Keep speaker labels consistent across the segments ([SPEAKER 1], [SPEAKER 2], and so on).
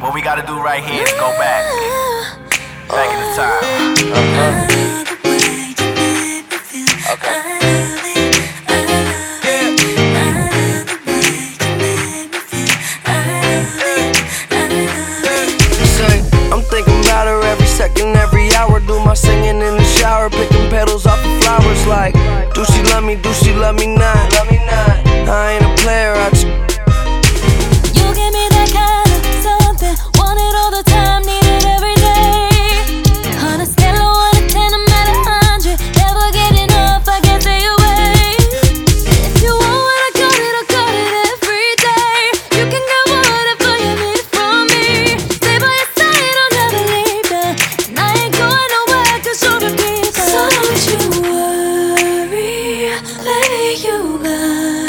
[SPEAKER 1] What we gotta do right here is go back. Back in the time.
[SPEAKER 2] Uh-huh. I'm thinking about her every second, every hour. Do my singing in the shower, picking petals off the flowers. Like, do she love me? Do she love me not? Love me not.
[SPEAKER 3] you
[SPEAKER 2] girl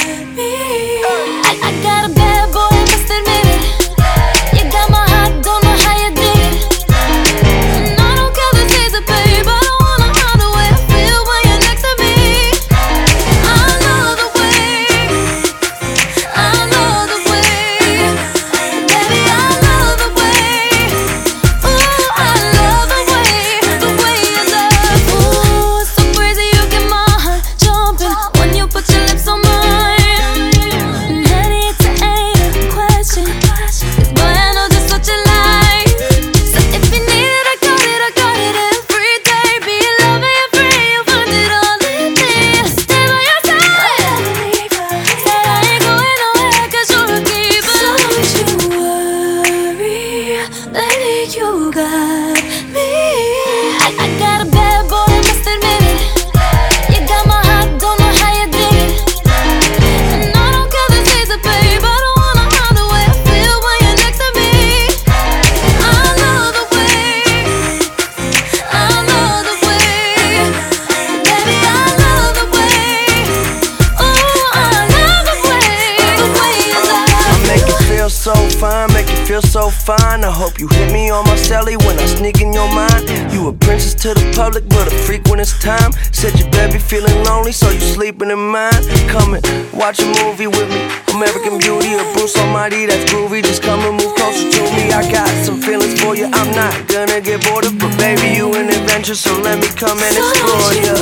[SPEAKER 2] feel so fine. I hope you hit me on my celly when I sneak in your mind. You a princess to the public, but a freak when it's time. Said your baby feeling lonely, so you sleeping in mine. Come and watch a movie with me. American Beauty or Bruce Almighty, that's groovy. Just come and move closer to me. I got some feelings for you. I'm not gonna get bored of, but baby, you an adventure, so let me come and explore you.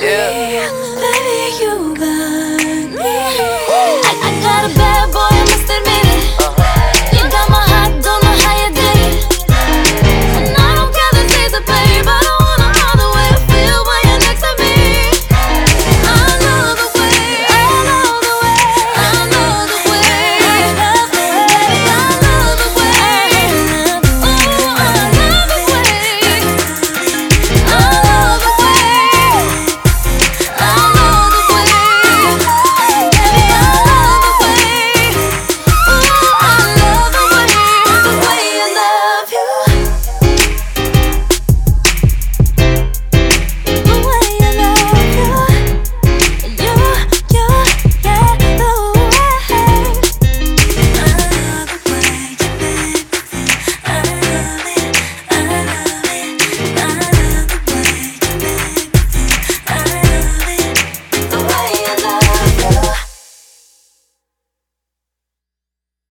[SPEAKER 3] Yeah.